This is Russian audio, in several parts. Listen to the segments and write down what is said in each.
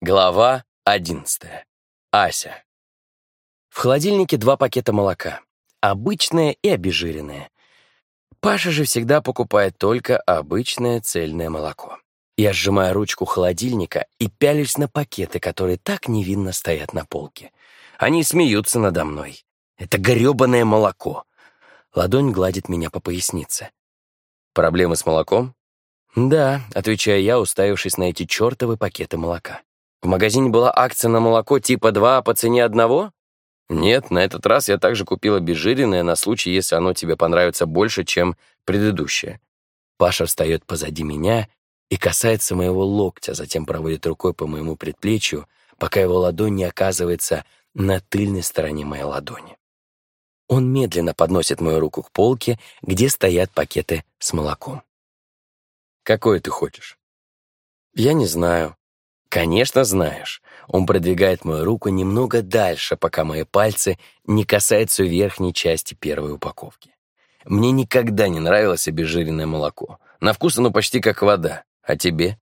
Глава одиннадцатая. Ася. В холодильнике два пакета молока. Обычное и обезжиренное. Паша же всегда покупает только обычное цельное молоко. Я сжимаю ручку холодильника и пялюсь на пакеты, которые так невинно стоят на полке. Они смеются надо мной. Это грёбаное молоко. Ладонь гладит меня по пояснице. Проблемы с молоком? Да, отвечаю я, уставившись на эти чертовы пакеты молока. В магазине была акция на молоко типа 2 по цене одного? Нет, на этот раз я также купила обезжиренное на случай, если оно тебе понравится больше, чем предыдущее. Паша встает позади меня и касается моего локтя, затем проводит рукой по моему предплечью, пока его ладонь не оказывается на тыльной стороне моей ладони. Он медленно подносит мою руку к полке, где стоят пакеты с молоком. «Какое ты хочешь?» «Я не знаю. «Конечно знаешь». Он продвигает мою руку немного дальше, пока мои пальцы не касаются верхней части первой упаковки. Мне никогда не нравилось обезжиренное молоко. На вкус оно почти как вода. А тебе?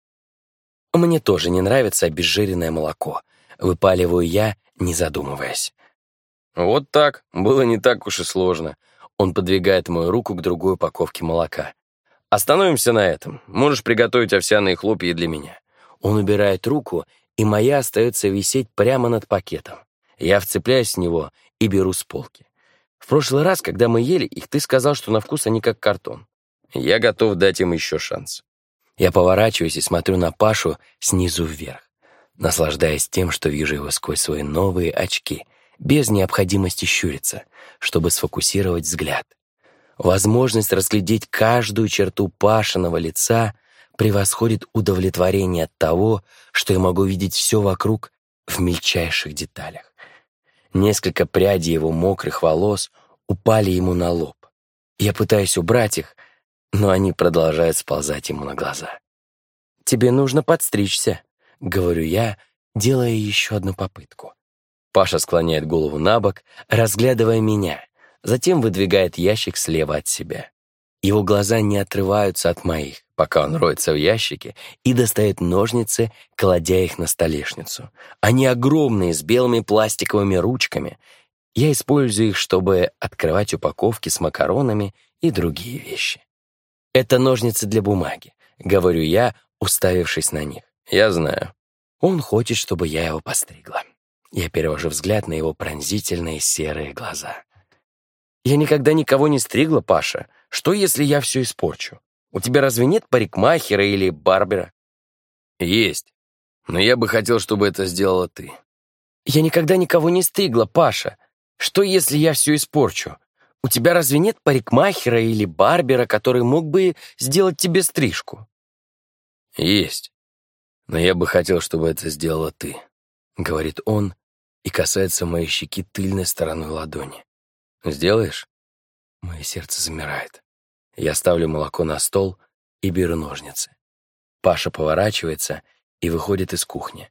Мне тоже не нравится обезжиренное молоко. Выпаливаю я, не задумываясь. Вот так. Было не так уж и сложно. Он подвигает мою руку к другой упаковке молока. Остановимся на этом. Можешь приготовить овсяные хлопья для меня. Он убирает руку, и моя остается висеть прямо над пакетом. Я вцепляюсь в него и беру с полки. В прошлый раз, когда мы ели их, ты сказал, что на вкус они как картон. Я готов дать им еще шанс. Я поворачиваюсь и смотрю на Пашу снизу вверх, наслаждаясь тем, что вижу его сквозь свои новые очки, без необходимости щуриться, чтобы сфокусировать взгляд. Возможность разглядеть каждую черту Пашиного лица — превосходит удовлетворение от того, что я могу видеть все вокруг в мельчайших деталях. Несколько прядей его мокрых волос упали ему на лоб. Я пытаюсь убрать их, но они продолжают сползать ему на глаза. «Тебе нужно подстричься», — говорю я, делая еще одну попытку. Паша склоняет голову на бок, разглядывая меня, затем выдвигает ящик слева от себя. Его глаза не отрываются от моих, пока он роется в ящике и достает ножницы, кладя их на столешницу. Они огромные, с белыми пластиковыми ручками. Я использую их, чтобы открывать упаковки с макаронами и другие вещи. Это ножницы для бумаги, говорю я, уставившись на них. Я знаю. Он хочет, чтобы я его постригла. Я перевожу взгляд на его пронзительные серые глаза. Я никогда никого не стригла, Паша. Что, если я все испорчу? У тебя разве нет парикмахера или барбера? Есть. Но я бы хотел, чтобы это сделала ты. Я никогда никого не стригла, Паша. Что, если я все испорчу? У тебя разве нет парикмахера или барбера, который мог бы сделать тебе стрижку? Есть. Но я бы хотел, чтобы это сделала ты, говорит он и касается моей щеки тыльной стороной ладони. Сделаешь? Мое сердце замирает. Я ставлю молоко на стол и беру ножницы. Паша поворачивается и выходит из кухни.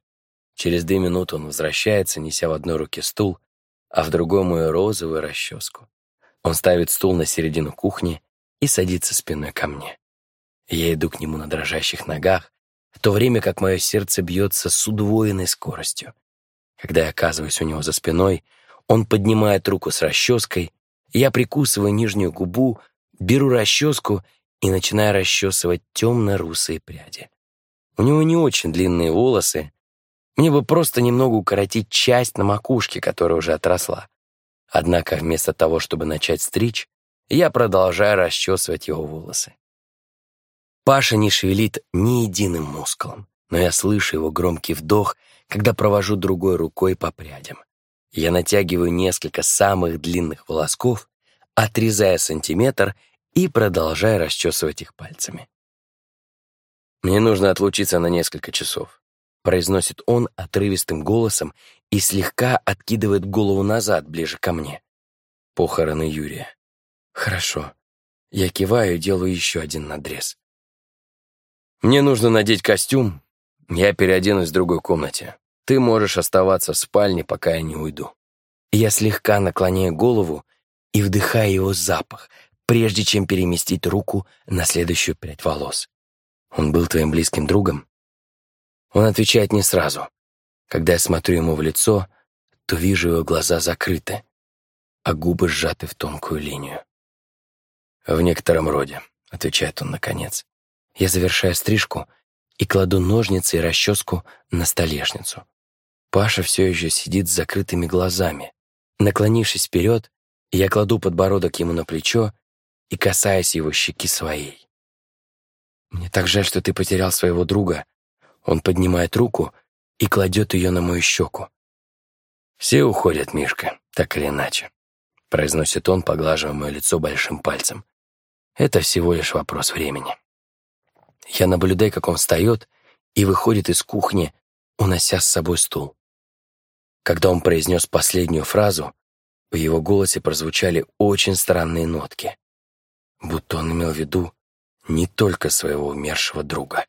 Через две минуты он возвращается, неся в одной руке стул, а в другой мою розовую расческу. Он ставит стул на середину кухни и садится спиной ко мне. Я иду к нему на дрожащих ногах, в то время как мое сердце бьется с удвоенной скоростью. Когда я оказываюсь у него за спиной, он поднимает руку с расческой, я прикусываю нижнюю губу, беру расческу и начинаю расчесывать темно-русые пряди. У него не очень длинные волосы. Мне бы просто немного укоротить часть на макушке, которая уже отросла. Однако вместо того, чтобы начать стричь, я продолжаю расчесывать его волосы. Паша не шевелит ни единым мускулом, но я слышу его громкий вдох, когда провожу другой рукой по прядям. Я натягиваю несколько самых длинных волосков, отрезая сантиметр и продолжая расчесывать их пальцами. «Мне нужно отлучиться на несколько часов», — произносит он отрывистым голосом и слегка откидывает голову назад, ближе ко мне. Похороны Юрия. «Хорошо». Я киваю и делаю еще один надрез. «Мне нужно надеть костюм. Я переоденусь в другой комнате. Ты можешь оставаться в спальне, пока я не уйду». Я слегка наклоняю голову и вдыхаю его запах, прежде чем переместить руку на следующую прядь волос. «Он был твоим близким другом?» Он отвечает не сразу. Когда я смотрю ему в лицо, то вижу его глаза закрыты, а губы сжаты в тонкую линию. «В некотором роде», — отвечает он наконец. Я завершаю стрижку и кладу ножницы и расческу на столешницу. Паша все еще сидит с закрытыми глазами. Наклонившись вперед, я кладу подбородок ему на плечо и касаюсь его щеки своей. «Мне так жаль, что ты потерял своего друга». Он поднимает руку и кладет ее на мою щеку. «Все уходят, Мишка, так или иначе», — произносит он, поглаживая мое лицо большим пальцем. «Это всего лишь вопрос времени». Я наблюдаю, как он встает и выходит из кухни, унося с собой стул. Когда он произнес последнюю фразу, в его голосе прозвучали очень странные нотки, будто он имел в виду не только своего умершего друга.